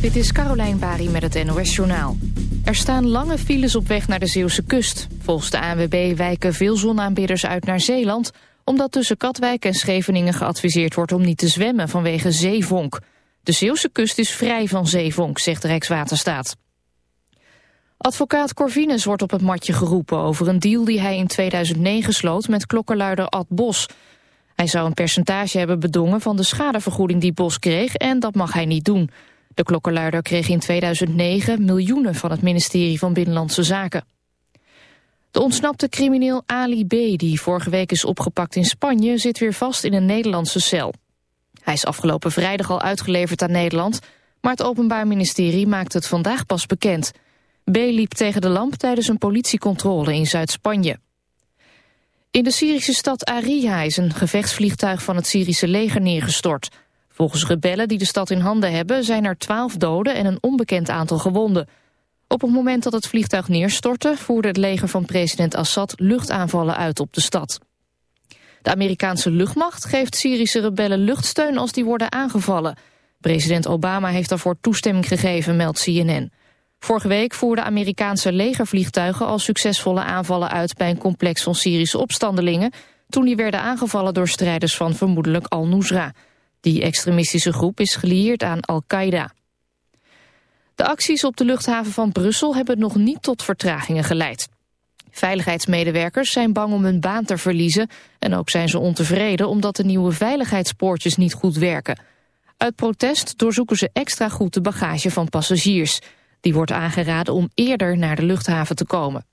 Dit is Carolijn Bari met het NOS Journaal. Er staan lange files op weg naar de Zeeuwse kust. Volgens de ANWB wijken veel zonaanbidders uit naar Zeeland... omdat tussen Katwijk en Scheveningen geadviseerd wordt om niet te zwemmen vanwege zeevonk. De Zeeuwse kust is vrij van zeevonk, zegt Rijkswaterstaat. Advocaat Corvinus wordt op het matje geroepen over een deal die hij in 2009 sloot met klokkenluider Ad Bos. Hij zou een percentage hebben bedongen van de schadevergoeding die Bos kreeg en dat mag hij niet doen. De klokkenluider kreeg in 2009 miljoenen van het ministerie van Binnenlandse Zaken. De ontsnapte crimineel Ali B., die vorige week is opgepakt in Spanje, zit weer vast in een Nederlandse cel. Hij is afgelopen vrijdag al uitgeleverd aan Nederland, maar het Openbaar Ministerie maakt het vandaag pas bekend. B. liep tegen de lamp tijdens een politiecontrole in Zuid-Spanje. In de Syrische stad Ariha is een gevechtsvliegtuig van het Syrische leger neergestort. Volgens rebellen die de stad in handen hebben zijn er twaalf doden en een onbekend aantal gewonden. Op het moment dat het vliegtuig neerstortte voerde het leger van president Assad luchtaanvallen uit op de stad. De Amerikaanse luchtmacht geeft Syrische rebellen luchtsteun als die worden aangevallen. President Obama heeft daarvoor toestemming gegeven, meldt CNN. Vorige week voerden Amerikaanse legervliegtuigen al succesvolle aanvallen uit bij een complex van Syrische opstandelingen, toen die werden aangevallen door strijders van vermoedelijk Al-Nusra. Die extremistische groep is gelieerd aan Al-Qaeda. De acties op de luchthaven van Brussel hebben nog niet tot vertragingen geleid. Veiligheidsmedewerkers zijn bang om hun baan te verliezen... en ook zijn ze ontevreden omdat de nieuwe veiligheidspoortjes niet goed werken. Uit protest doorzoeken ze extra goed de bagage van passagiers. Die wordt aangeraden om eerder naar de luchthaven te komen.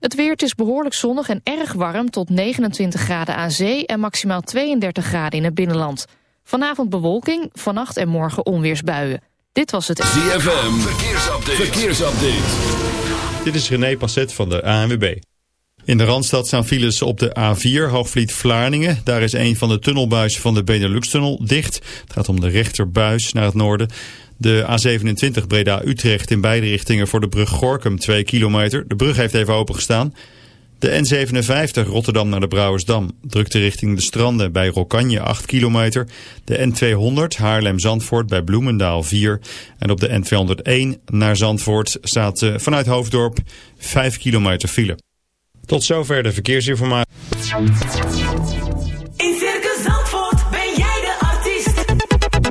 Het weer is behoorlijk zonnig en erg warm tot 29 graden aan zee... en maximaal 32 graden in het binnenland. Vanavond bewolking, vannacht en morgen onweersbuien. Dit was het... ZFM, verkeersupdate. verkeersupdate. Dit is René Passet van de ANWB. In de Randstad staan files op de A4 Hoogvliet-Vlaardingen. Daar is een van de tunnelbuizen van de Benelux-tunnel dicht. Het gaat om de rechterbuis naar het noorden. De A27 Breda-Utrecht in beide richtingen voor de brug Gorkum 2 kilometer. De brug heeft even opengestaan. De N57 Rotterdam naar de Brouwersdam drukte richting de stranden bij Rokanje 8 kilometer. De N200 Haarlem-Zandvoort bij Bloemendaal 4. En op de N201 naar Zandvoort staat eh, vanuit Hoofddorp 5 kilometer file. Tot zover de verkeersinformatie. In Circus Zandvoort ben jij de artiest.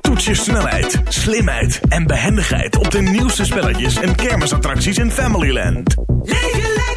Toets je snelheid, slimheid en behendigheid op de nieuwste spelletjes en kermisattracties in Familyland. Leef lekker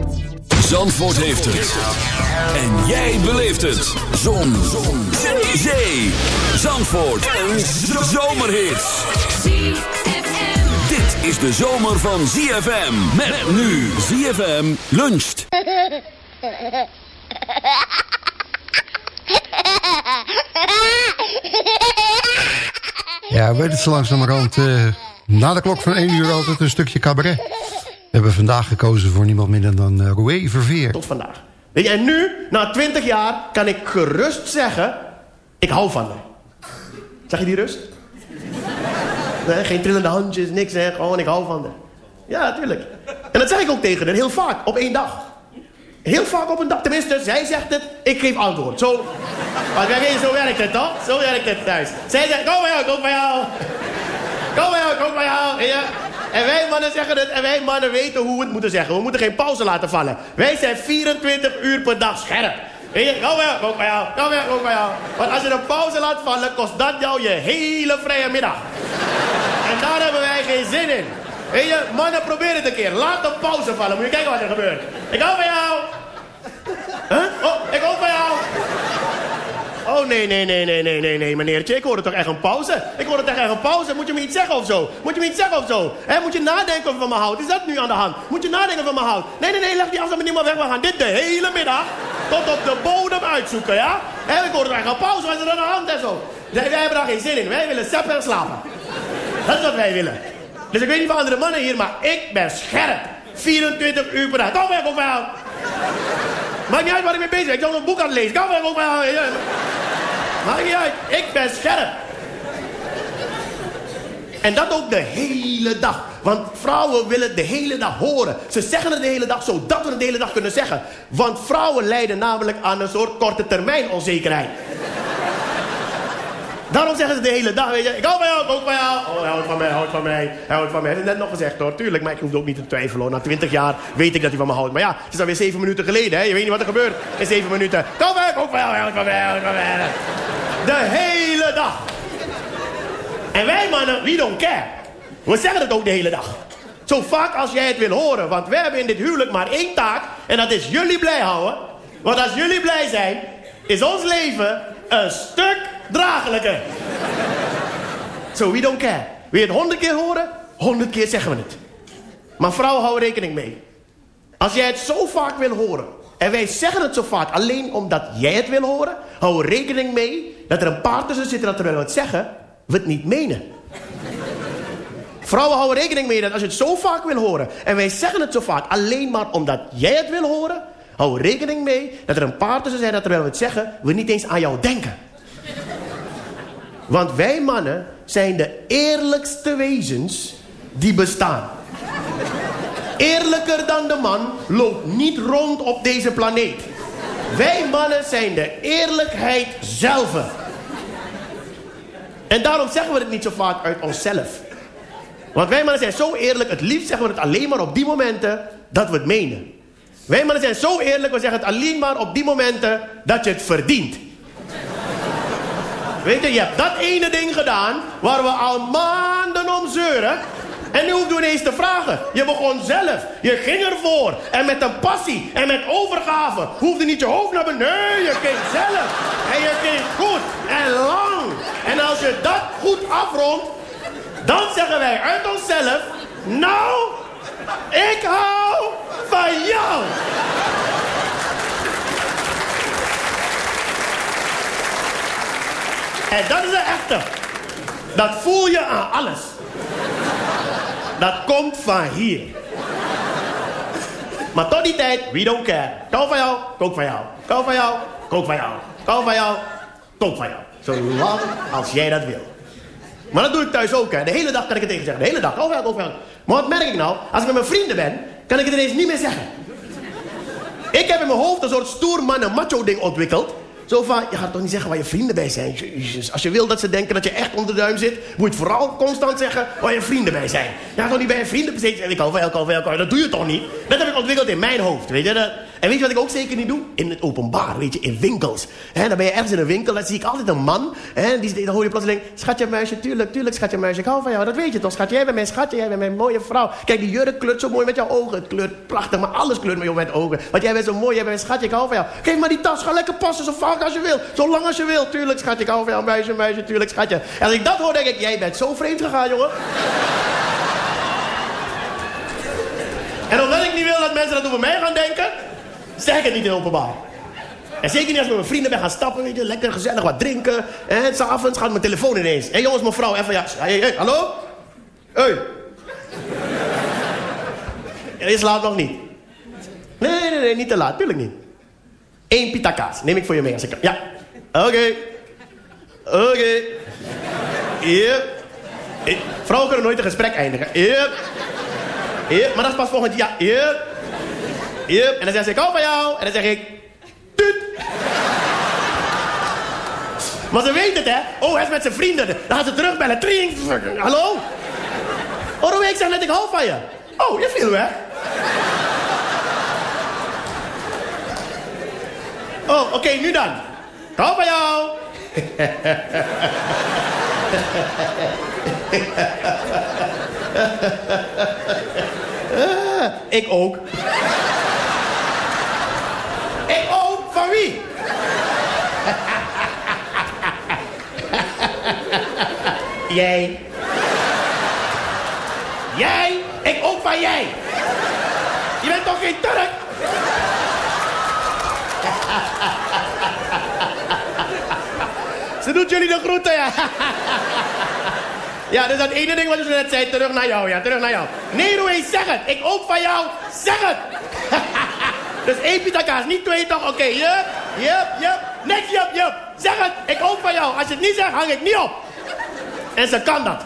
Zandvoort heeft het. En jij beleeft het. Zon. Zon. Zee. Zandvoort. Een zomerhit. Dit is de zomer van ZFM. Met nu ZFM luncht. Ja, weet het zo langzamerhand. Uh, na de klok van 1 uur altijd een stukje cabaret. Hebben vandaag gekozen voor niemand minder dan uh, Roué Verveer. Tot vandaag. Weet en nu, na 20 jaar, kan ik gerust zeggen... ik hou van haar. Zeg je die rust? Nee, geen trillende handjes, niks, hè. Gewoon, ik hou van haar. Ja, natuurlijk. En dat zeg ik ook tegen haar, heel vaak, op één dag. Heel vaak op een dag. Tenminste, zij zegt het, ik geef antwoord. Zo, zo werkt het toch? Zo werkt het thuis. Zij zegt, kom bij jou, kom bij jou. Kom jou, kom jou. Ja. En wij mannen zeggen het en wij mannen weten hoe we het moeten zeggen. We moeten geen pauze laten vallen. Wij zijn 24 uur per dag scherp. Weet je, kom jou, kom jou, kom jou, kom. Want als je een pauze laat vallen, kost dat jou je hele vrije middag. En daar hebben wij geen zin in. Weet je, mannen, probeer het een keer. Laat de pauze vallen. Moet je kijken wat er gebeurt. Ik hou bij jou. Huh? Oh, ik ook bij jou. Oh, nee, nee, nee, nee, nee, nee, nee, meneertje. Ik hoorde toch echt een pauze? Ik hoorde toch echt een pauze? Moet je me iets zeggen of zo? Moet je me iets zeggen of zo? Moet je nadenken of van me houdt? Is dat nu aan de hand? Moet je nadenken van me houdt? Nee, nee, nee, leg die afstand niet meer weg. We gaan dit de hele middag tot op de bodem uitzoeken, ja? He, ik hoorde toch echt een pauze? Wat is er aan de hand en zo? Wij hebben daar geen zin in. Wij willen seppen en slapen. Dat is wat wij willen. Dus ik weet niet van andere mannen hier, maar ik ben scherp. 24 uur per dag. Kom weg, kom weg. Maakt niet uit waar ik mee bezig ben. Ik zal een boek aan het lezen. Kom weg, kom weg. Maakt niet uit. Ik ben scherp. En dat ook de hele dag. Want vrouwen willen de hele dag horen. Ze zeggen het de hele dag zodat we het de hele dag kunnen zeggen. Want vrouwen lijden namelijk aan een soort korte termijn onzekerheid. Daarom zeggen ze de hele dag, weet je, ik hou van jou, ik ook van jou. Oh, hij van mij, hij houdt van mij, hij houdt van mij. Heeft het net nog gezegd hoor, tuurlijk, maar ik hoef ook niet te twijfelen hoor. Na twintig jaar weet ik dat hij van me houdt. Maar ja, het is alweer zeven minuten geleden, hè. Je weet niet wat er gebeurt in zeven minuten. Kom weg, ook van jou, houdt van mij, houdt van mij. De hele dag. En wij mannen, we don't care. We zeggen het ook de hele dag. Zo vaak als jij het wil horen. Want wij hebben in dit huwelijk maar één taak. En dat is jullie blij houden. Want als jullie blij zijn, is ons leven een stuk dragelijker. So we don't care. Wil je het honderd keer horen? Honderd keer zeggen we het. Maar vrouwen, hou rekening mee. Als jij het zo vaak wil horen... en wij zeggen het zo vaak alleen omdat jij het wil horen... hou rekening mee dat er een paar tussen zitten dat terwijl we het zeggen... we het niet menen. Vrouwen houden rekening mee dat als je het zo vaak wil horen... en wij zeggen het zo vaak alleen maar omdat jij het wil horen... hou rekening mee dat er een paar tussen zijn dat terwijl we het zeggen... we niet eens aan jou denken. Want wij mannen zijn de eerlijkste wezens die bestaan. Eerlijker dan de man loopt niet rond op deze planeet. Wij mannen zijn de eerlijkheid zelf. En daarom zeggen we het niet zo vaak uit onszelf. Want wij mannen zijn zo eerlijk, het liefst zeggen we het alleen maar op die momenten dat we het menen. Wij mannen zijn zo eerlijk, we zeggen het alleen maar op die momenten dat je het verdient. Weet je, je hebt dat ene ding gedaan waar we al maanden om zeuren. En nu hoef je ineens te vragen. Je begon zelf. Je ging ervoor. En met een passie. En met overgave. Hoefde niet je hoofd naar beneden. Nee, je ging zelf. En je ging goed. En lang. En als je dat goed afrondt. Dan zeggen wij uit onszelf. Nou, ik hou van jou. En dat is de echte. Dat voel je aan alles. Dat komt van hier. Maar tot die tijd, we don't care. Koop van jou, kook van jou. Koop van jou, kook van jou. Koop van jou, kook van jou. Zolang als jij dat wil. Maar dat doe ik thuis ook, hè. De hele dag kan ik het tegen zeggen. De hele dag, koop van jou, koop van jou. Maar wat merk ik nou? Als ik met mijn vrienden ben, kan ik het ineens niet meer zeggen. Ik heb in mijn hoofd een soort stoer mannen macho ding ontwikkeld. Zo van, je gaat toch niet zeggen waar je vrienden bij zijn. Als je wil dat ze denken dat je echt onder de duim zit... moet je vooral constant zeggen waar je vrienden bij zijn. Ja, toch niet bij je vrienden bezeten. Ik hou van elkaar, van elkaar. Dat doe je toch niet? Dat heb ik ontwikkeld in mijn hoofd, weet je. Dat... En weet je wat ik ook zeker niet doe? In het openbaar, weet je, in winkels. He, dan ben je ergens in een winkel, dan zie ik altijd een man. He, die, dan hoor je plotseling, schatje muisje, tuurlijk, tuurlijk, schatje muisje. Ik hou van jou, dat weet je toch, schatje. Jij bent mijn schatje, jij bent mijn mooie vrouw. Kijk, die jurk kleurt zo mooi met jouw ogen. Het kleurt prachtig, maar alles kleurt met jouw ogen. Want jij bent zo mooi, jij bent mijn schatje, ik hou van jou. Geef maar die tas, ga lekker passen, zo vaak als je wil. Zo lang als je wil. Tuurlijk, schatje, ik hou van jou, muisje, muisje, tuurlijk, schatje. En als ik dat hoor, denk ik, jij bent zo vreemd gegaan, jongen. en omdat ik niet wil dat mensen dat over mij gaan denken... zeg ik het niet in openbaar. En zeker niet als we met mijn vrienden ben gaan stappen, weet je, lekker gezellig wat drinken. En s'avonds gaat mijn telefoon ineens. Hé hey, jongens, mevrouw, even ja. Hé, hey, hey, hallo? Hé. Hey. Is laat nog niet. Nee, nee, nee, niet te laat, tuurlijk niet. Eén pita kaas, neem ik voor je mee als ik... Ja, oké. Oké. Okay. Vrouwen kunnen nooit een gesprek eindigen. Yep. Maar dat is pas volgend jaar. Yep. Yep. En dan zegt ze, ik hou van jou. En dan zeg ik, tuut. Maar ze weet het, hè. Oh, hij is met zijn vrienden. Dan gaat ze terugbellen. Tring. Hallo? Oh, ik zeg net, ik hou van je. Oh, je viel weg. Oh, oké, nu dan. Ik hou van jou. ik ook. ik ook? Van wie? Jij. Jij? Ik ook van jij. Je bent toch geen Turk? Ze doet jullie de groeten, ja. ja, dus dat ene ding wat je net zei, terug naar jou, ja, terug naar jou. Nee, Roe, zeg het. Ik ook van jou, zeg het. dus één pitakaas, niet twee toch? Oké, okay, jup, jup, jup. Net jup, jup. Zeg het, ik ook van jou. Als je het niet zegt, hang ik niet op. En ze kan dat.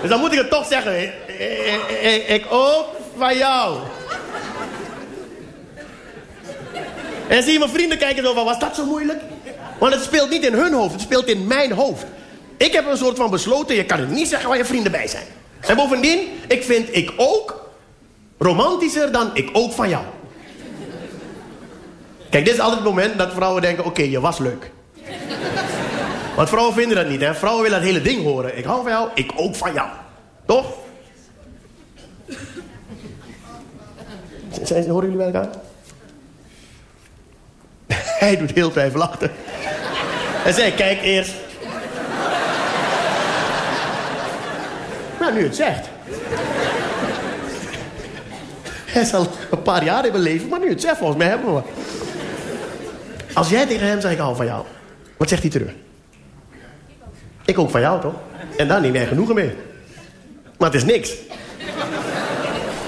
Dus dan moet ik het toch zeggen. Ik, ik, ik ook van jou. En zie je mijn vrienden kijken zo van, was dat zo moeilijk? Want het speelt niet in hun hoofd, het speelt in mijn hoofd. Ik heb een soort van besloten, je kan het niet zeggen waar je vrienden bij zijn. En bovendien, ik vind ik ook romantischer dan ik ook van jou. Kijk, dit is altijd het moment dat vrouwen denken, oké, je was leuk. Want vrouwen vinden dat niet. Vrouwen willen het hele ding horen. Ik hou van jou, ik ook van jou. Toch? Zijn, horen jullie bij elkaar? Hij doet heel twijfelachtig. En zij, kijk eerst. Nou, nu het zegt. Hij zal een paar jaar in mijn leven, maar nu het zegt, volgens mij hebben we. Als jij tegen hem zegt, ik hou van jou. Wat zegt hij terug? Ik ook van jou, toch? En daar neem jij genoegen mee. Maar het is niks.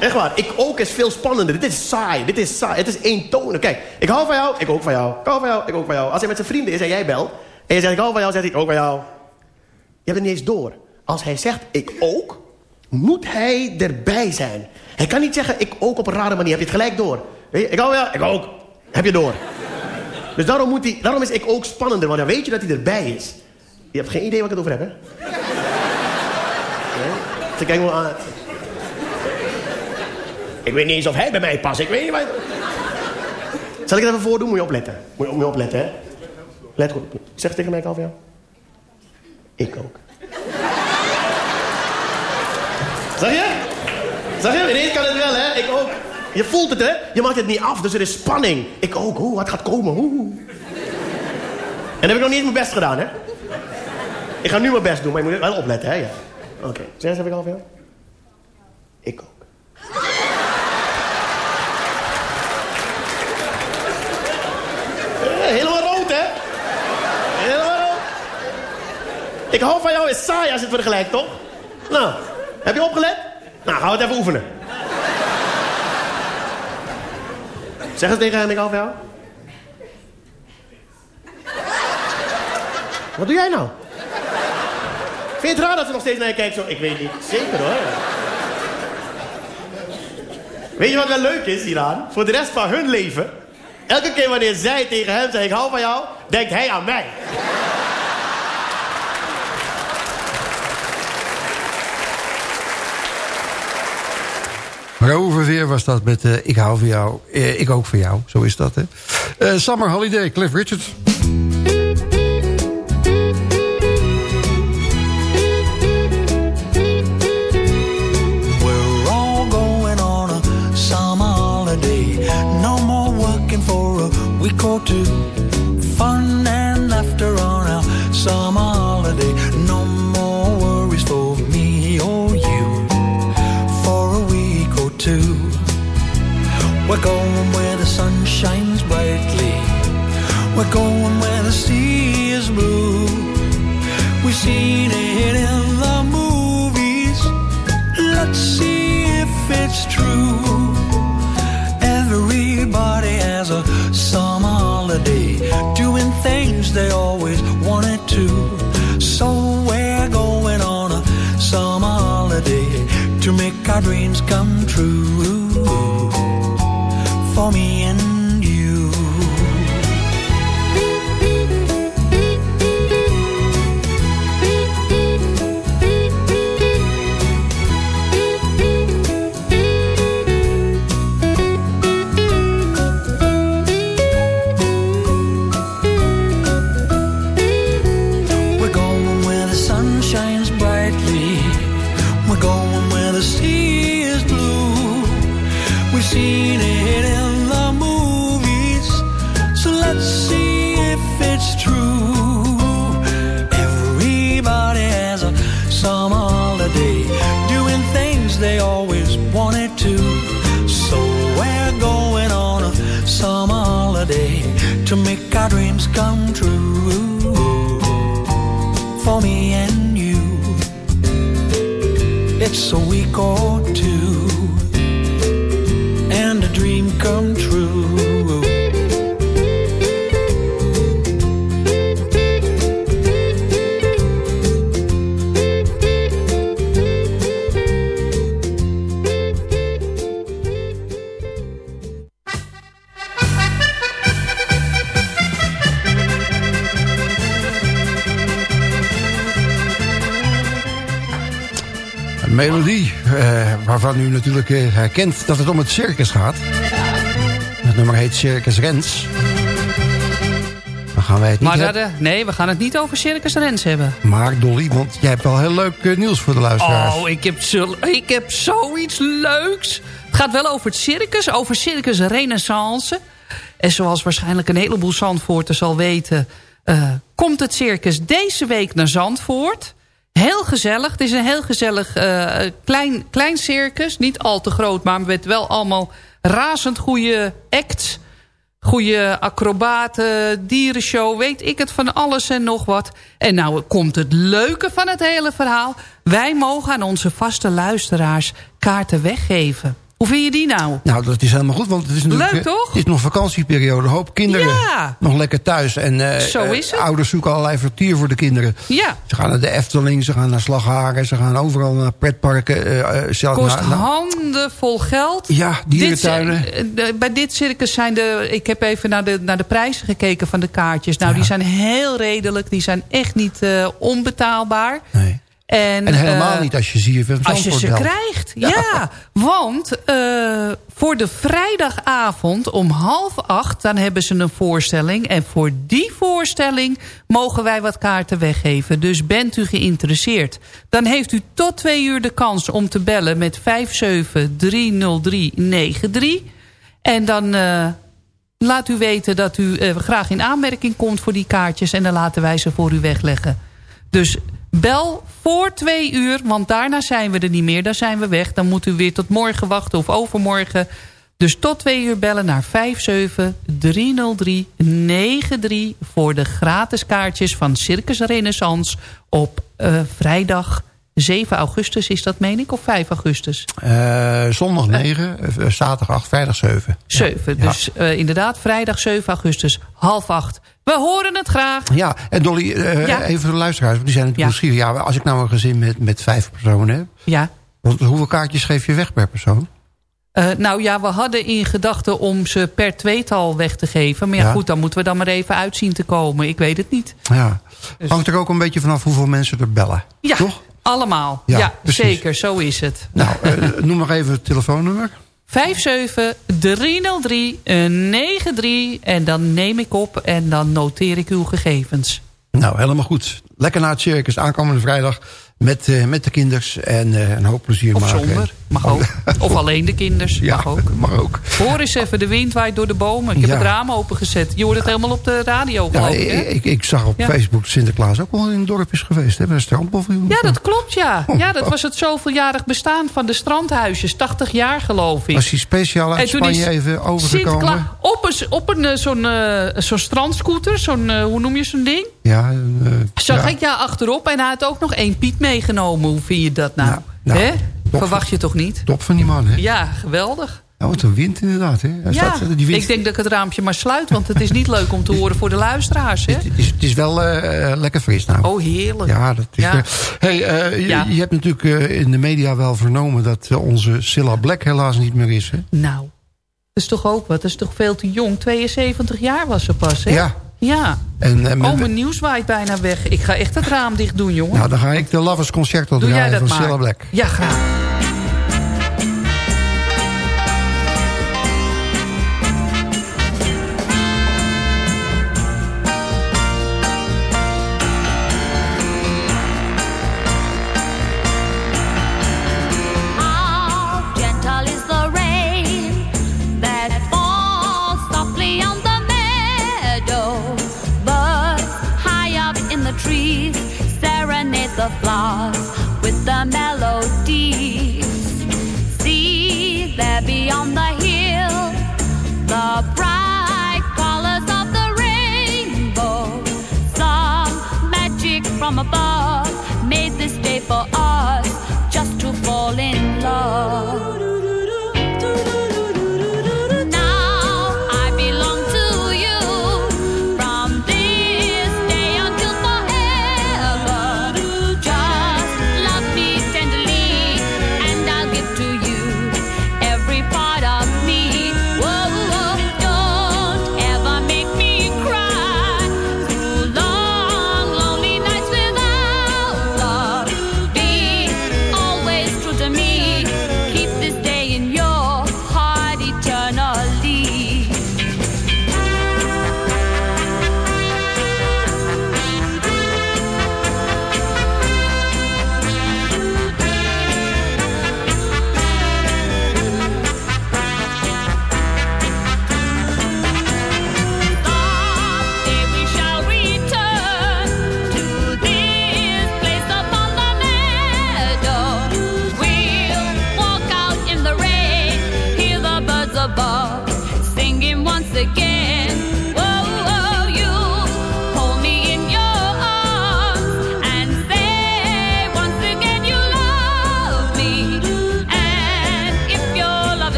Echt waar, ik ook is veel spannender. Dit is saai, dit is saai. Het is eentonig. Kijk, ik hou van jou, ik ook van jou. Ik hou van jou, ik ook van jou. Als hij met zijn vrienden is en jij belt... en je zegt ik hou van jou, zegt hij ook van jou. Je hebt het niet eens door. Als hij zegt ik ook, moet hij erbij zijn. Hij kan niet zeggen ik ook op een rare manier. Heb je het gelijk door. Ik hou van jou, ik ook. Heb je door. Dus daarom, moet hij, daarom is ik ook spannender, want dan weet je dat hij erbij is. Je hebt geen idee waar ik het over heb, hè? Nee? Ze kijken me aan. Ik weet niet eens of hij bij mij past. Ik weet niet wat... Zal ik het even voordoen? Moet je opletten. Moet je, moet opletten, hè? Let goed op. Zeg tegen mij, Calvin. Ik ook. Zag je? Zag je? Ineens kan het wel, hè? Ik ook. Je voelt het, hè? Je maakt het niet af, dus er is spanning. Ik ook. Oeh, wat gaat komen? Oeh. En dan heb ik nog niet mijn best gedaan, hè? Ik ga nu mijn best doen, maar je moet wel opletten, hè? Ja. Oké. Okay. Zeg eens even, Calvin. Ik ook. Helemaal rood, hè? Helemaal rood. Ik hou van jou is saai als je het vergelijkt, toch? Nou, heb je opgelet? Nou, gaan het even oefenen. Zeg eens tegen hem, ik hou van jou. Wat doe jij nou? Vind je het raar dat ze nog steeds naar je kijkt? Zo, ik weet niet. Zeker hoor. Weet je wat wel leuk is hieraan? Voor de rest van hun leven Elke keer wanneer zij tegen hem zegt, ik hou van jou, denkt hij aan mij. Roverveer was dat met uh, Ik hou van jou, uh, ik ook van jou. Zo is dat, hè. Uh, Summer Holiday, Cliff Richard. Two. Fun and laughter on our summer holiday. No more worries for me or you for a week or two. We're going where the sun shines brightly. We're going where the sea is blue. We've seen our dreams come true. Natuurlijk eh, herkent dat het om het circus gaat. Het nummer heet Circus Rens. Dan gaan wij het niet Maar dat, eh, nee, we gaan het niet over Circus Rens hebben. Maar Dolly, want jij hebt wel heel leuk eh, nieuws voor de luisteraars. Oh, ik heb, zo, ik heb zoiets leuks. Het gaat wel over het circus, over Circus Renaissance. En zoals waarschijnlijk een heleboel Zandvoorters al weten... komt het circus deze week naar Zandvoort. Heel gezellig. Het is een heel gezellig eh, klein, klein circus. Niet al te groot, maar met wel allemaal razend goede acts. Goede acrobaten, dierenshow, weet ik het van alles en nog wat. En nou komt het leuke van het hele verhaal. Wij mogen aan onze vaste luisteraars kaarten weggeven. Hoe vind je die nou? Nou, dat is helemaal goed, want het is natuurlijk... Leuk, eh, toch? Het is nog vakantieperiode. Een hoop kinderen Ja. nog lekker thuis. En eh, Zo is het. eh, ouders zoeken allerlei vertier voor de kinderen. Ja, Ze gaan naar de Efteling, ze gaan naar Slagharen... ze gaan overal naar pretparken. eh, eh, zelf kost naar, naar- handen vol geld. Ja, dierentuinen. Dit, eh, bij dit circus zijn de... Ik heb even naar de, naar de prijzen gekeken van de kaartjes. Nou, die zijn heel redelijk. Die zijn echt niet eh, onbetaalbaar. Nee. En, En helemaal eh, niet als je ZFM Als je Zandvoort ze krijgt, ja. Want eh, voor de vrijdagavond om half acht... dan hebben ze een voorstelling. En voor die voorstelling mogen wij wat kaarten weggeven. Dus bent u geïnteresseerd. Dan heeft u tot twee uur de kans om te bellen met 5730393. En dan... eh, Laat u weten dat u graag in aanmerking komt voor die kaartjes... en dan laten wij ze voor u wegleggen. Dus bel voor twee uur, want daarna zijn we er niet meer. Dan zijn we weg. Dan moet u weer tot morgen wachten of overmorgen. Dus tot twee uur bellen naar 5730393... voor de gratis kaartjes van Circus Renaissance... op eh, vrijdag 7 augustus is dat, meen ik, of 5 augustus? Eh, zondag 9, eh, zaterdag 8, vrijdag 7. 7. Dus inderdaad, vrijdag 7 augustus, half 8. We horen het graag. Ja, en Dolly, eh, Ja. even voor de luisteraars, want die zijn natuurlijk Ja. nieuwsgierig. Ja, als ik nou een gezin met, met vijf personen heb, Ja. want hoeveel kaartjes geef je weg per persoon? Eh, nou ja, we hadden in gedachten om ze per tweetal weg te geven. Maar ja, Ja. goed, dan moeten we dan maar even uitzien te komen. Ik weet het niet. Ja. Hangt er ook een beetje vanaf hoeveel mensen er bellen. Dus- Ja, Toch? allemaal. Ja, zeker. Zo is het. Nou, eh, noem nog even het telefoonnummer. 5730393 en dan neem ik op en dan noteer ik uw gegevens. Nou, helemaal goed. Lekker naar het circus, aankomende vrijdag. Met, eh, met de kinders en eh, een hoop plezier Of maken. zonder, mag ook. Of alleen de kinders, Ja, mag ook. mag ook. Hoor eens even, de wind waait door de bomen. Ik heb Ja. het raam opengezet. Je hoort het helemaal op de radio, Ja, ik, hè? ik, ik, ik zag op. Facebook dat Sinterklaas ook wel in het dorp is geweest. Hè, bij een strandpaviljoen. Ja, dat klopt, ja. Ja, dat was het zoveeljarig bestaan van de strandhuisjes. 80 jaar, geloof ik. Was hij speciaal uit Spanje even overgekomen? Sinterklaas op een, op een eh, zo'n zo'n strandscooter, zo'n, hoe noem je zo'n ding? Ja, Zag ik ja achterop en hij had ook nog één Piet meegenomen. Hoe vind je dat nou? Nou, nou. Verwacht je toch niet? Top van die man, hè? Ja, geweldig. Nou, wat een wind inderdaad, hè? Hij Ja, staat, die wind, ik denk dat ik het raampje maar sluit, want het is niet leuk om te horen voor de luisteraars. Hè? het, is, het is wel eh, eh, lekker fris nou. Oh, heerlijk. Ja, dat is... Ja. hey, eh, je- Ja. je, hebt natuurlijk in de media wel vernomen... dat onze Cilla Black helaas niet meer is, hè? Nou, dat is toch ook wat? Dat is toch veel te jong? 72 jaar was ze pas, hè? Ja. Ja. En, eh, Oh, mijn nieuws waait bijna weg. Ik ga echt het raam dicht doen, jongen. nou, dan ga ik de Lovers Concerto draaien van. Cilla Black. Ja, graag. on the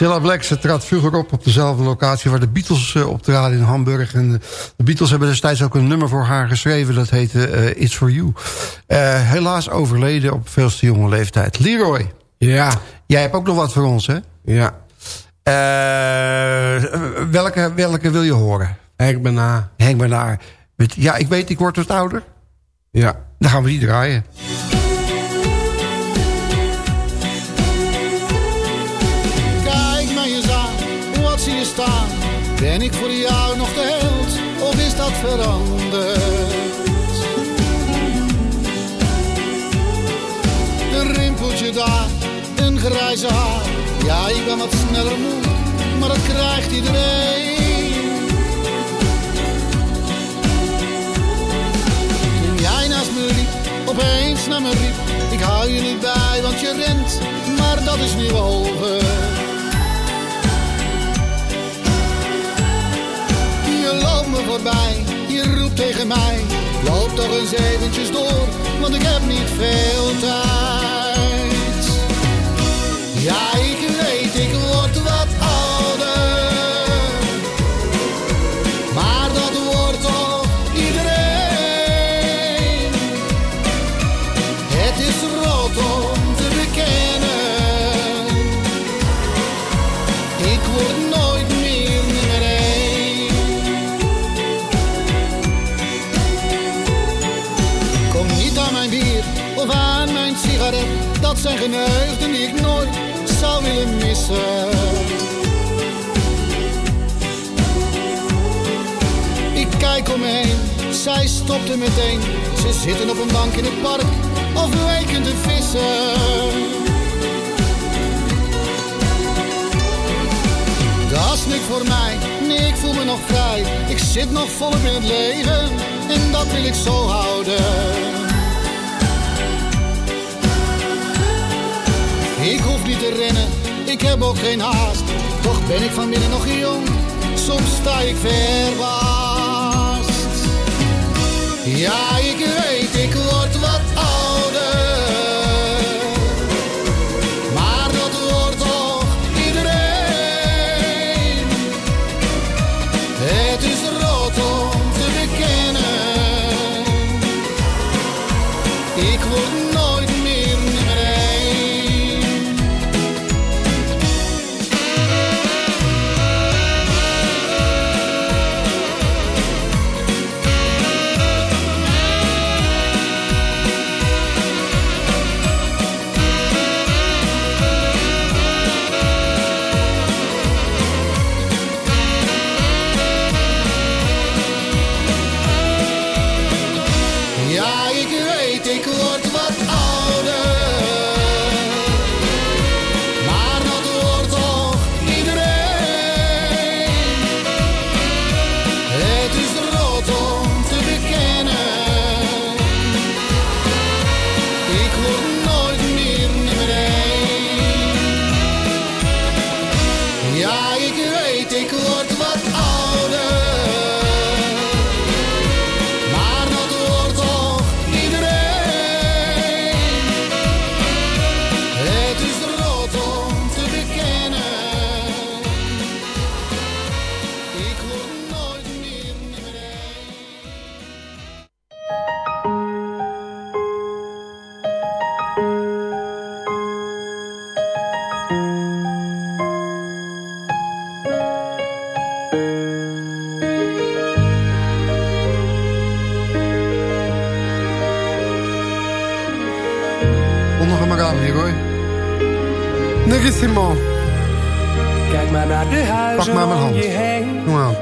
Cilla Black ze trad vroeger op op dezelfde locatie... waar de Beatles uh, optraden in Hamburg. En de, de Beatles hebben destijds ook een nummer voor haar geschreven. Dat heette uh, It's For You. Uh, helaas overleden op veel te jonge leeftijd. Leroy. Ja. Jij hebt ook nog wat voor ons, hè? Ja. welke, welke wil je horen? Henk Benaar. Henk Benaar. Ja, ik weet, ik word wat ouder. Ja. Dan gaan we die draaien. Ben ik voor jou nog de held, of is dat veranderd? Een rimpeltje daar, een grijze haar. Ja, ik ben wat sneller moe, maar dat krijgt iedereen. Toen jij naast me liep, opeens naar me riep. Ik hou je niet bij, want je rent, maar dat is nu over. Voorbij, je roept tegen mij. Loop toch eens eventjes door, want ik heb niet veel tijd. Ja, ik weet, zijn geneugden die ik nooit zou willen missen. Ik kijk om me heen, zij stopte meteen. Ze zitten op een bank in het park of weken te vissen. Dat is niks voor mij, nee ik voel me nog vrij. Ik zit nog volop in het leven en dat wil ik zo houden. Ik hoef niet te rennen, ik heb ook geen haast. Toch ben ik van binnen nog jong, soms sta ik verbaasd. Ja, ik weet, ik word wat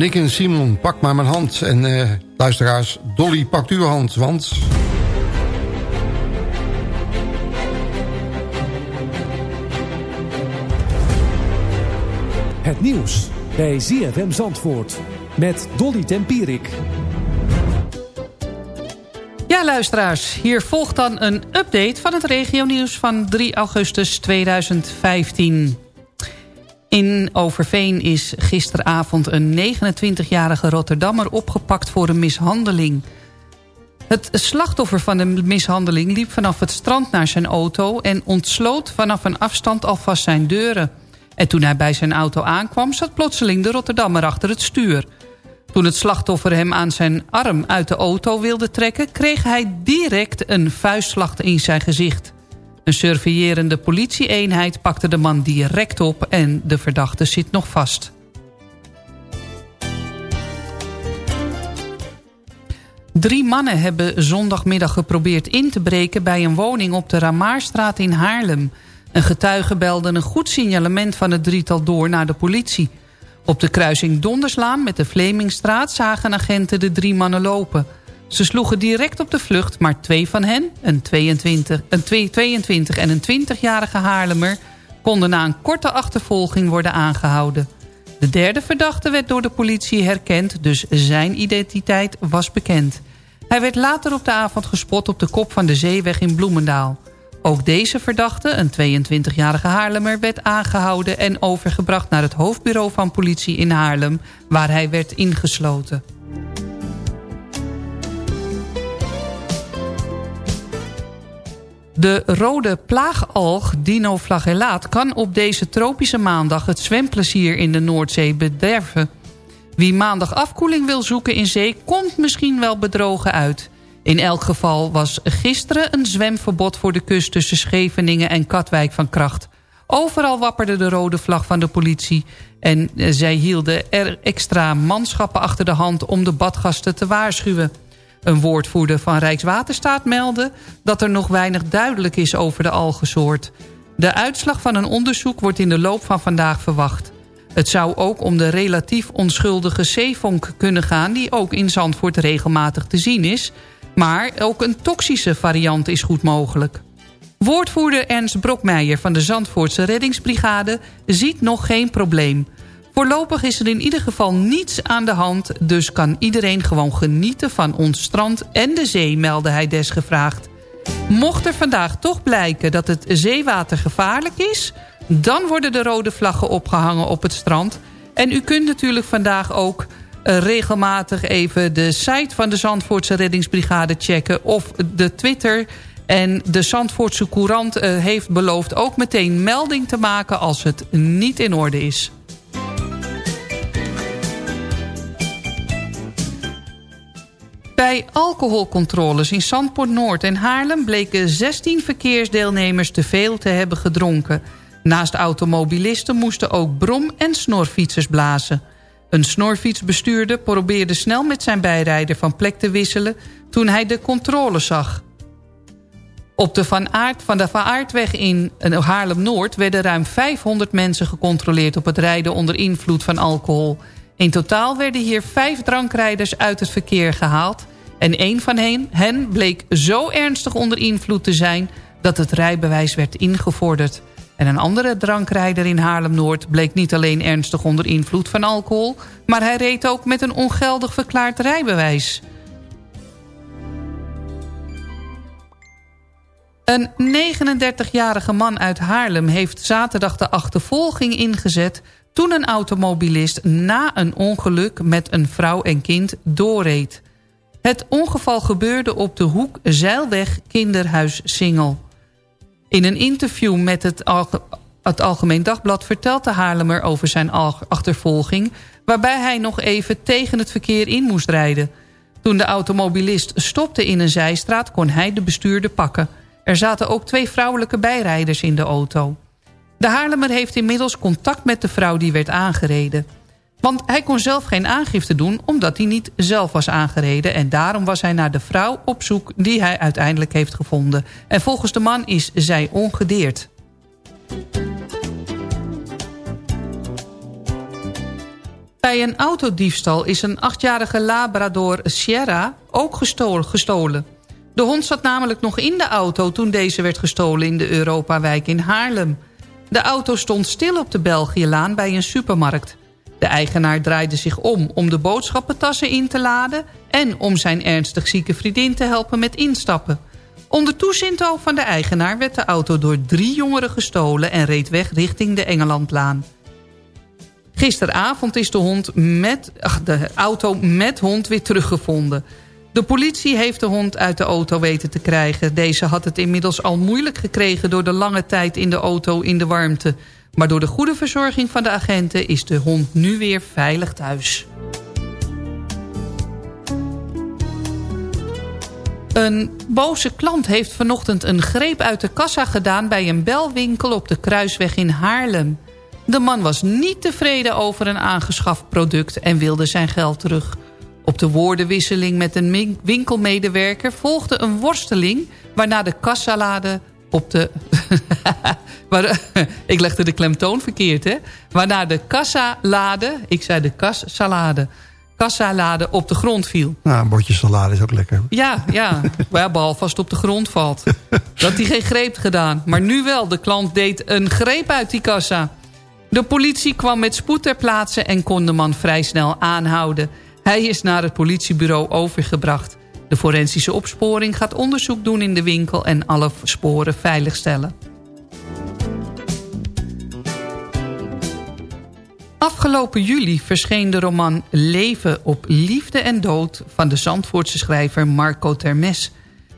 Nick en Simon, pak maar mijn hand. En eh, luisteraars, Dolly, pakt uw hand, want... Het nieuws bij ZFM Zandvoort met Dolly Tempierik. Ja, luisteraars, hier volgt dan een update van het regionieuws van 3 augustus 2015. In Overveen is gisteravond een 29-jarige Rotterdammer opgepakt voor een mishandeling. Het slachtoffer van de mishandeling liep vanaf het strand naar zijn auto... en ontsloot vanaf een afstand alvast zijn deuren. En toen hij bij zijn auto aankwam, zat plotseling de Rotterdammer achter het stuur. Toen het slachtoffer hem aan zijn arm uit de auto wilde trekken... kreeg hij direct een vuistslag in zijn gezicht. Een surveillerende politieeenheid pakte de man direct op... en de verdachte zit nog vast. Drie mannen hebben zondagmiddag geprobeerd in te breken... bij een woning op de Ramaarstraat in Haarlem. Een getuige belde een goed signalement van het drietal door naar de politie. Op de kruising Donderslaan met de Vlemingstraat... zagen agenten de drie mannen lopen. Ze sloegen direct op de vlucht, maar twee van hen... een 22, een 22 en een 20-jarige Haarlemmer... konden na een korte achtervolging worden aangehouden. De derde verdachte werd door de politie herkend... dus zijn identiteit was bekend. Hij werd later op de avond gespot op de kop van de zeeweg in Bloemendaal. Ook deze verdachte, een 22-jarige Haarlemmer, werd aangehouden... en overgebracht naar het hoofdbureau van politie in Haarlem... waar hij werd ingesloten. De rode plaagalg dinoflagellaat kan op deze tropische maandag... het zwemplezier in de Noordzee bederven. Wie maandag afkoeling wil zoeken in zee... komt misschien wel bedrogen uit. In elk geval was gisteren een zwemverbod voor de kust... tussen Scheveningen en Katwijk van kracht. Overal wapperde de rode vlag van de politie... en eh, zij hielden er extra manschappen achter de hand... om de badgasten te waarschuwen. Een woordvoerder van Rijkswaterstaat meldde... dat er nog weinig duidelijk is over de algensoort. De uitslag van een onderzoek wordt in de loop van vandaag verwacht. Het zou ook om de relatief onschuldige zeevonk kunnen gaan... die ook in Zandvoort regelmatig te zien is... maar ook een toxische variant is goed mogelijk. Woordvoerder Ernst Brokmeijer van de Zandvoortse reddingsbrigade... ziet nog geen probleem. Voorlopig is er in ieder geval niets aan de hand... dus kan iedereen gewoon genieten van ons strand en de zee, meldde hij desgevraagd. Mocht er vandaag toch blijken dat het zeewater gevaarlijk is... dan worden de rode vlaggen opgehangen op het strand. En u kunt natuurlijk vandaag ook uh, regelmatig even de site van de Zandvoortse reddingsbrigade checken... of de Twitter... En de Zandvoortse Courant uh, heeft beloofd ook meteen melding te maken als het niet in orde is. Bij alcoholcontroles in Zandpoort Noord en Haarlem... bleken 16 verkeersdeelnemers te veel te hebben gedronken. Naast automobilisten moesten ook brom- en snorfietsers blazen. Een snorfietsbestuurder probeerde snel met zijn bijrijder van plek te wisselen... toen hij de controle zag. Op de Van, Aert, van de Van Aertweg in Haarlem-Noord... werden ruim 500 mensen gecontroleerd op het rijden onder invloed van alcohol... In totaal werden hier vijf drankrijders uit het verkeer gehaald... en een van hen, hen bleek zo ernstig onder invloed te zijn... dat het rijbewijs werd ingevorderd. En een andere drankrijder in Haarlem-Noord... bleek niet alleen ernstig onder invloed van alcohol... maar hij reed ook met een ongeldig verklaard rijbewijs. Een 39-jarige man uit Haarlem heeft zaterdag de achtervolging ingezet toen een automobilist na een ongeluk met een vrouw en kind doorreed. Het ongeval gebeurde op de hoek Zeilweg Kinderhuis Singel. In een interview met het, het Algemeen Dagblad vertelt de Haarlemmer over zijn achtervolging... waarbij hij nog even tegen het verkeer in moest rijden. Toen de automobilist stopte in een zijstraat kon hij de bestuurder pakken. Er zaten ook twee vrouwelijke bijrijders in de auto. De Haarlemmer heeft inmiddels contact met de vrouw die werd aangereden. Want hij kon zelf geen aangifte doen omdat hij niet zelf was aangereden... en daarom was hij naar de vrouw op zoek die hij uiteindelijk heeft gevonden. En volgens de man is zij ongedeerd. Bij een autodiefstal is een achtjarige Labrador Sierra ook gestolen. De hond zat namelijk nog in de auto toen deze werd gestolen in de Europawijk in Haarlem... De auto stond stil op de Belgiëlaan bij een supermarkt. De eigenaar draaide zich om om de boodschappentassen in te laden... en om zijn ernstig zieke vriendin te helpen met instappen. Onder toezicht van de eigenaar werd de auto door drie jongeren gestolen... en reed weg richting de Engelandlaan. Gisteravond is de, hond met, de auto met hond weer teruggevonden... De politie heeft de hond uit de auto weten te krijgen. Deze had het inmiddels al moeilijk gekregen... door de lange tijd in de auto in de warmte. Maar door de goede verzorging van de agenten... is de hond nu weer veilig thuis. Een boze klant heeft vanochtend een greep uit de kassa gedaan... bij een belwinkel op de Kruisweg in Haarlem. De man was niet tevreden over een aangeschaft product... en wilde zijn geld terug... Op de woordenwisseling met een winkelmedewerker volgde een worsteling... waarna de kassalade op de... ik legde de klemtoon verkeerd, hè? Waarna de kassalade... Ik zei de kassalade kassalade op de grond viel. Nou, een bordje salade is ook lekker. Ja, ja. behalve als het op de grond valt. Dat hij geen greep gedaan. Maar nu wel, de klant deed een greep uit die kassa. De politie kwam met spoed ter plaatse en kon de man vrij snel aanhouden. Hij is naar het politiebureau overgebracht. De forensische opsporing gaat onderzoek doen in de winkel... en alle sporen veiligstellen. Afgelopen juli verscheen de roman Leven op liefde en dood... van de Zandvoortse schrijver Marco Termes.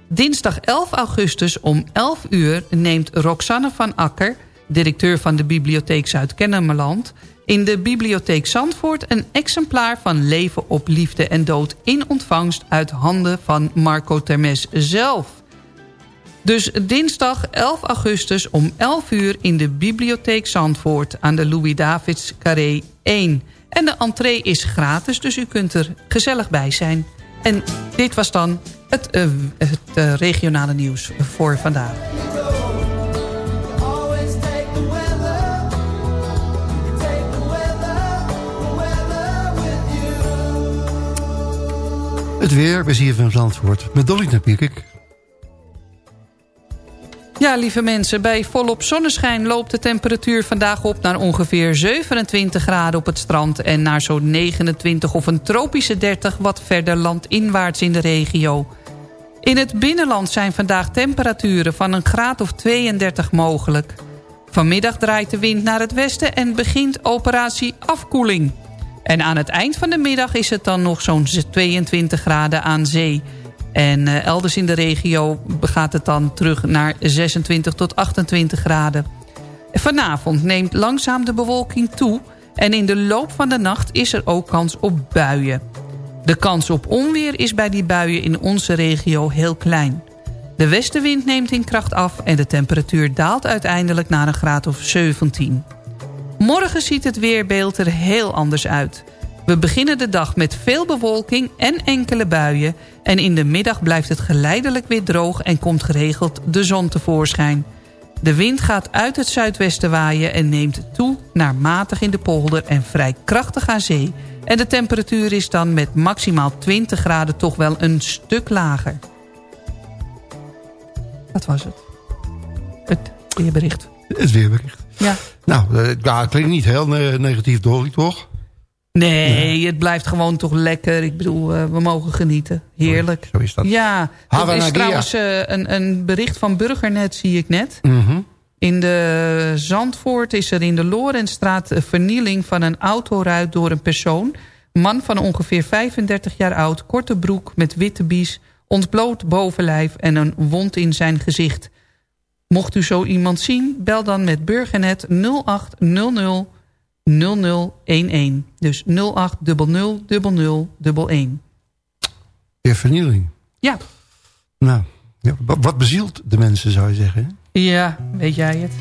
Dinsdag 11 augustus om 11 uur neemt Roxanne van Akker... directeur van de Bibliotheek Zuid-Kennemerland... in de Bibliotheek Zandvoort een exemplaar van Leven op Liefde en Dood... in ontvangst uit handen van Marco Termes zelf. Dus dinsdag 11 augustus om 11 uur in de Bibliotheek Zandvoort... aan de Louis-Davids Carré 1. En de entree is gratis, dus u kunt er gezellig bij zijn. En dit was dan het, eh, het eh, regionale nieuws voor vandaag. Het weer bij ZFM Zandvoort. Met Dolly Napierik. Ja, lieve mensen, bij volop zonneschijn loopt de temperatuur vandaag op naar ongeveer 27 graden op het strand... en naar zo'n 29 of een tropische 30 wat verder landinwaarts in de regio. In het binnenland zijn vandaag temperaturen van een graad of 32 mogelijk. Vanmiddag draait de wind naar het westen en begint operatie afkoeling. En aan het eind van de middag is het dan nog zo'n 22 graden aan zee... En uh, elders in de regio gaat het dan terug naar 26 tot 28 graden. Vanavond neemt langzaam de bewolking toe... en in de loop van de nacht is er ook kans op buien. De kans op onweer is bij die buien in onze regio heel klein. De westenwind neemt in kracht af... en de temperatuur daalt uiteindelijk naar een graad of 17. Morgen ziet het weerbeeld er heel anders uit... We beginnen de dag met veel bewolking en enkele buien... en in de middag blijft het geleidelijk weer droog... en komt geregeld de zon tevoorschijn. De wind gaat uit het zuidwesten waaien en neemt toe naar matig in de polder... en vrij krachtig aan zee. En de temperatuur is dan met maximaal 20 graden toch wel een stuk lager. Dat was het. Het weerbericht. Het weerbericht. Ja. Nou, eh, ja, het klinkt niet heel ne- negatief, Dolly, toch? Nee, het blijft gewoon toch lekker. Ik bedoel, eh, we mogen genieten. Heerlijk. Zo is dat. Ja, Havana is trouwens eh, een, een bericht van Burgernet, zie ik net. Mhm. In de Zandvoort is er in de Lorenstraat een vernieling van een autoruit door een persoon. Man van ongeveer 35 jaar oud, korte broek met witte bies... ontbloot bovenlijf en een wond in zijn gezicht. Mocht u zo iemand zien, bel dan met Burgernet 0800 0011. Dus 0800 0011. Weer vernieling. Ja, Nou, ja, wat bezielt de mensen, zou je zeggen? hè? ja, weet jij het?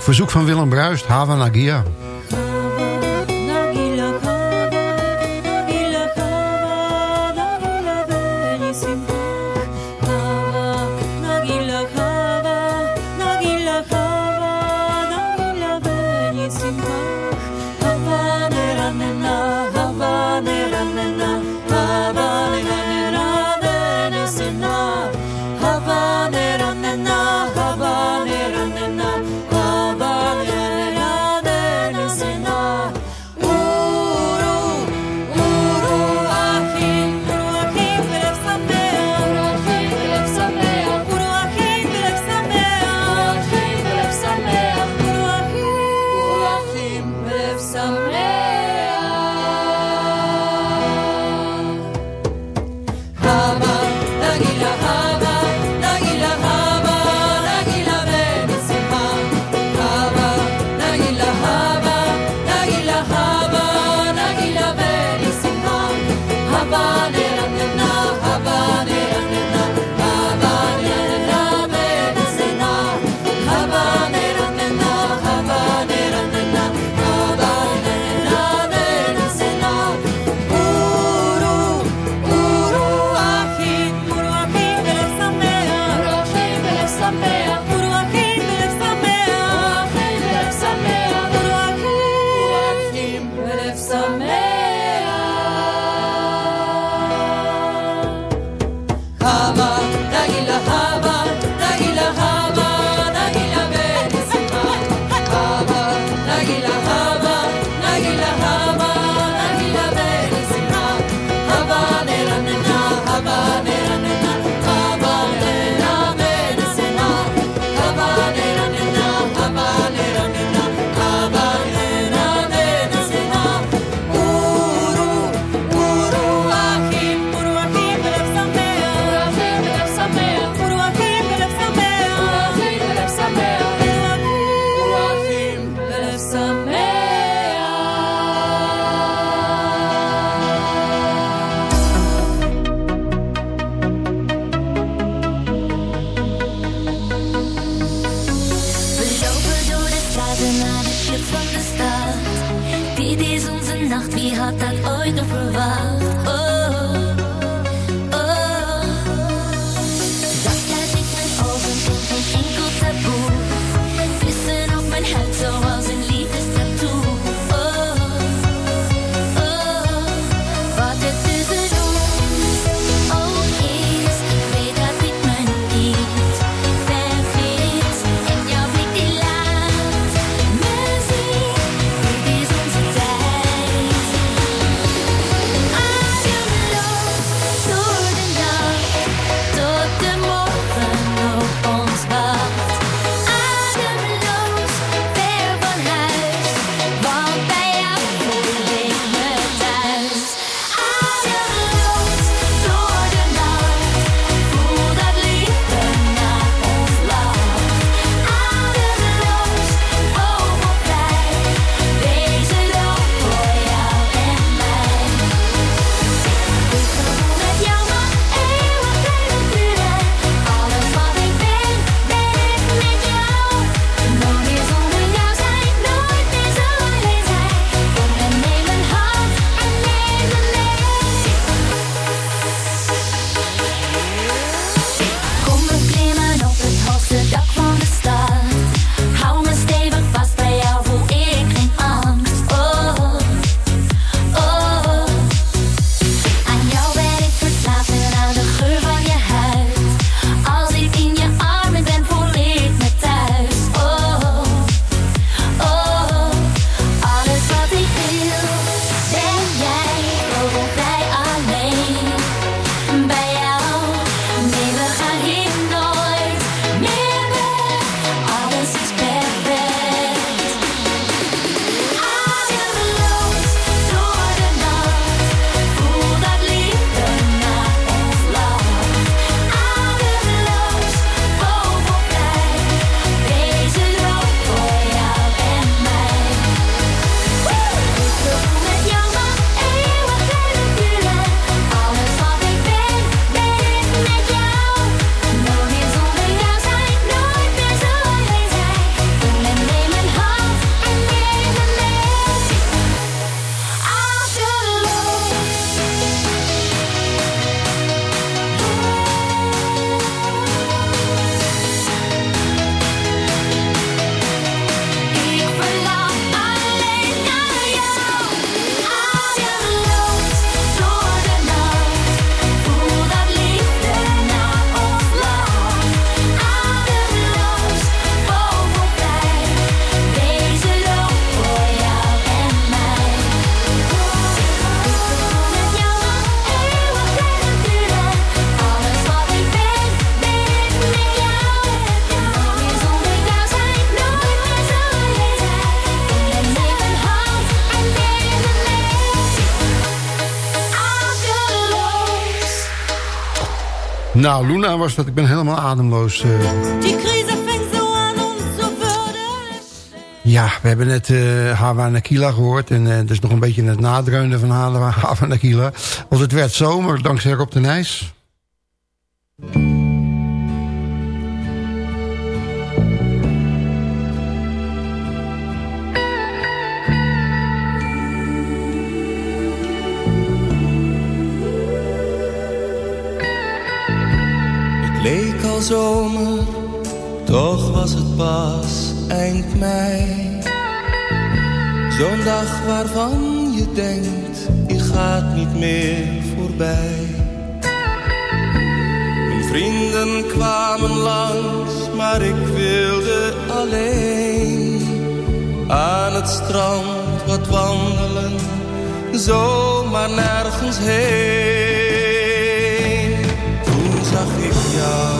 Op verzoek van Willem Bruist, Havana Nou, Luna was dat. Ik ben helemaal ademloos. eh. Ja, we hebben net eh Havana Kila gehoord. En eh dus nog een beetje het nadreunen van Hava- Havana Kila. Want het werd zomer, dankzij Rob de Nijs. Zomer, toch was het pas eind mei. Zo'n dag waarvan je denkt, die gaat niet meer voorbij. Mijn vrienden kwamen langs, maar ik wilde alleen aan het strand wat wandelen, zomaar nergens heen. Toen zag ik jou,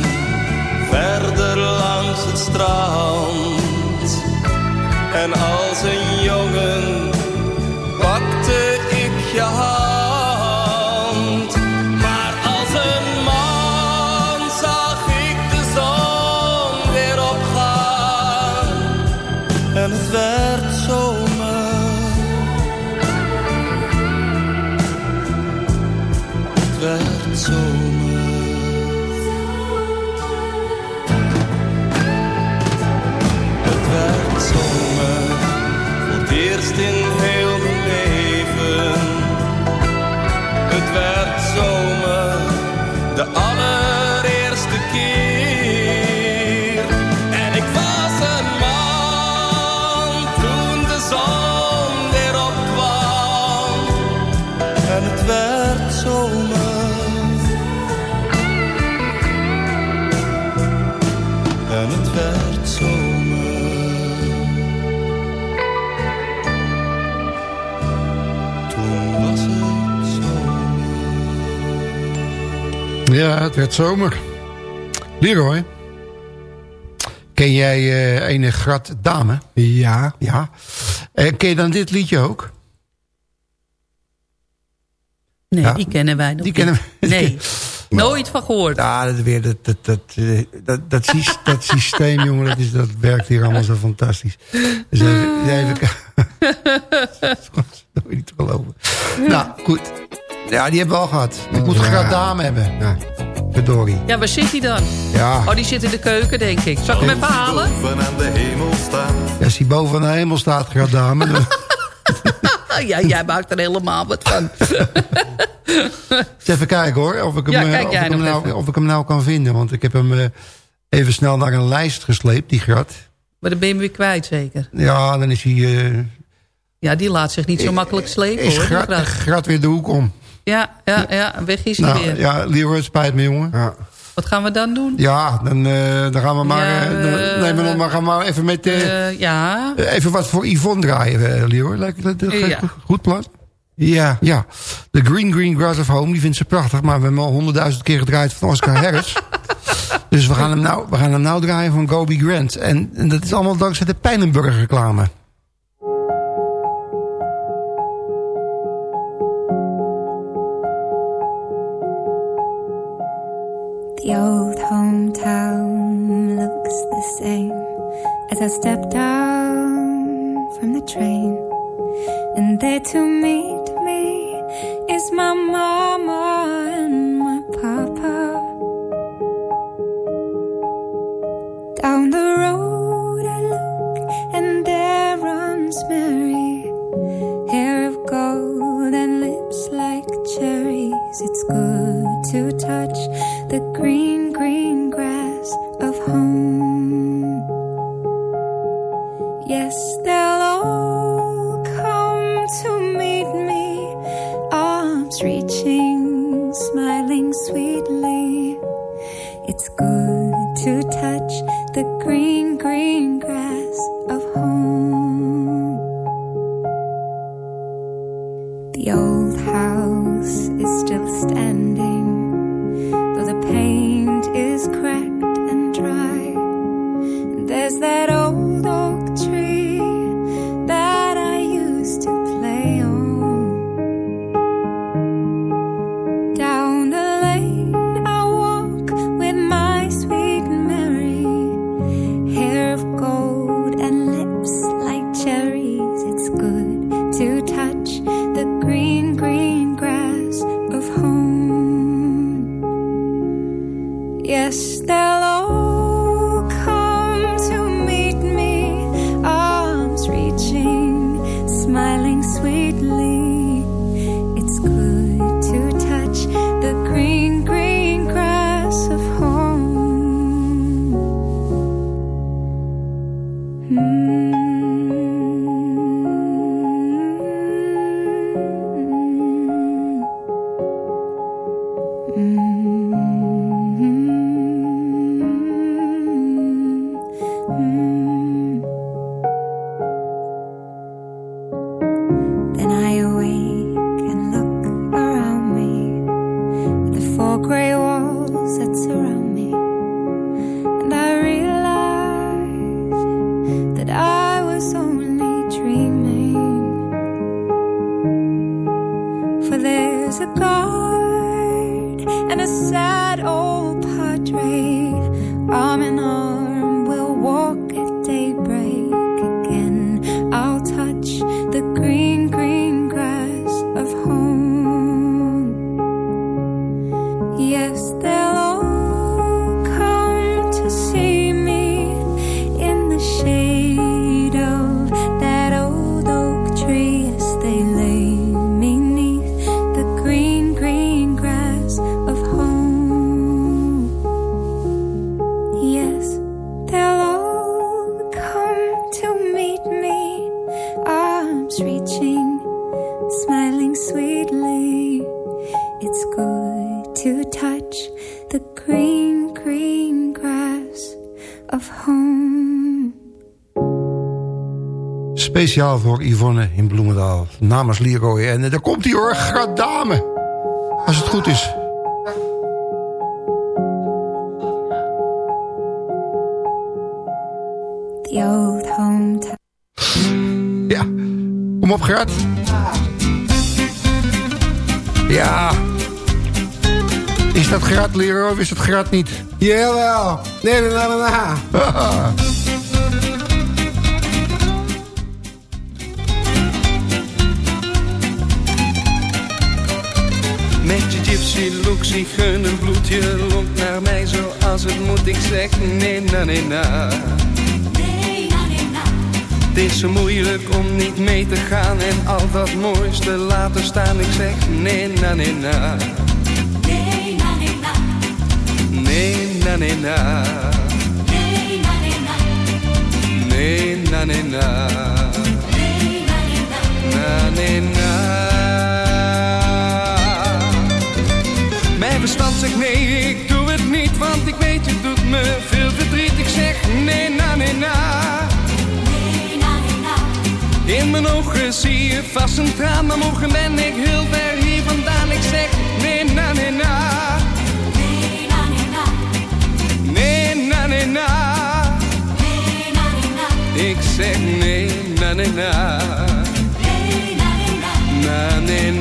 verder langs het strand. En als een jongen pakte ik je hand. Het werd zomer. Leroy. Ken jij eh ene grat dame? Ja. ja. Eh, ken je dan dit liedje ook? Nee, Ja. die kennen wij nog Die niet. kennen we- Nee, nooit van gehoord. Ja, dat, weer, dat, dat, dat, eh, dat, dat, sys- dat systeem, jongen, dat, is, dat werkt hier allemaal zo fantastisch. Dus even, even dat wil je niet te geloven. Nou, goed. Ja, die hebben we al gehad. Ik moet een grat dame hebben. Ja, verdorie. Ja, waar zit hij dan? Ja. Oh, die zit in de keuken, denk ik. Zal ik hem even halen? Ja, als die boven aan de hemel staat, grat dame. dan- ja, jij maakt er helemaal wat van. Eens even kijken hoor, of ik hem, Ja, eh, kijk of ik hem, nou, of ik hem nou kan vinden. Want ik heb hem eh, even snel naar een lijst gesleept, die grat. Maar dan ben je hem weer kwijt zeker. Ja, dan is hij... eh, Ja, die laat zich niet zo makkelijk slepen is hoor. grat. grat weer de hoek om. Ja, ja, ja, weg is Nou, weer. ja, Leroy, het spijt me jongen. Ja, Wat gaan we dan doen? dan, eh, dan gaan we maar... Ja, eh, dan- eh, nee, maar gaan we maar even met... eh, Eh, ja. Even wat voor Yvonne draaien, Leroy. Lijkt Ja. goed plan? Ja, ja. De Green Green Grass of Home, die vindt ze prachtig. Maar we hebben al honderdduizend keer gedraaid van Oscar Harris. dus we gaan, hem nou, we gaan hem nou draaien van Gobi Grant. En, en dat is allemaal dankzij de Pijnenburger reclame. The old hometown looks the same as I step down from the train. And there to meet me is my mama and my papa. Down the road I look and there runs Mary. Hair of gold and lips like cherries. It's good to touch the green, arms reaching, smiling sweetly. It's good to touch the green, green grass of home. Speciaal voor Yvonne in Bloemendaal. Namens Leroy. En eh, daar komt hij hoor, grat dame. Als het goed is. Op Grat. Ja. Is dat Grat, Leroy, of is het Grat niet? Jawel. Nee, nee, nee, nee, nee. Met je gypsy look, zigeuner bloed, je lonkt naar mij zoals het moet. Ik zeg nee, na, nee, na. Het is zo moeilijk om niet mee te gaan en al dat moois te laten staan. Ik zeg nee, na, nee, na. Nee, na, nee, na. Nee, na, nee, na. Nee, na, nee, na. Nee, na, nee, na. Nee, na, nee, na. Na, nee, na. Mijn verstand zegt nee, ik doe het niet, want ik weet je doet me veel verdriet. Ik zeg nee, na. In mijn ogen zie je vast een traan, maar morgen ben ik heel ver hier vandaan. Ik zeg nee, na, nee, na. Nee, na, nee, na. Nee, na, nee, na. Nee, na, nee, na. Ik zeg nee, na, nee, na. Nee, na, nee, na. Na, nee, na.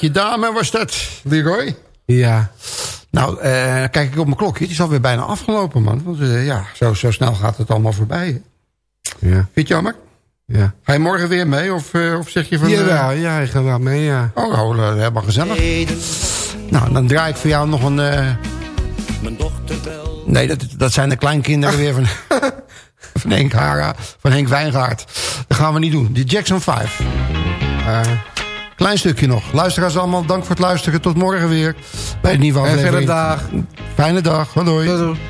Gratje dame was dat, Leroy. Ja. Nou, eh, kijk ik op mijn klokje. Het is alweer bijna afgelopen, man. Want eh, ja, zo, zo snel gaat het allemaal voorbij. hè. Ja. Vind je het jammer? Ja. Ga je morgen weer mee? Of, eh, of zeg je van... Jawel, ja, ik ga wel mee, ja. Oh, oh helemaal gezellig. Nou, dan draai ik voor jou nog een... eh, Nee, dat, dat zijn de kleinkinderen weer van, van Henk Hara, van Henk Wijngaard. Dat gaan we niet doen. Die Jackson 5. Klein stukje nog. Luisteraars allemaal, dank voor het luisteren. Tot morgen weer bij het nieuwe aflevering. verder dag. Fijne dag. Hoi.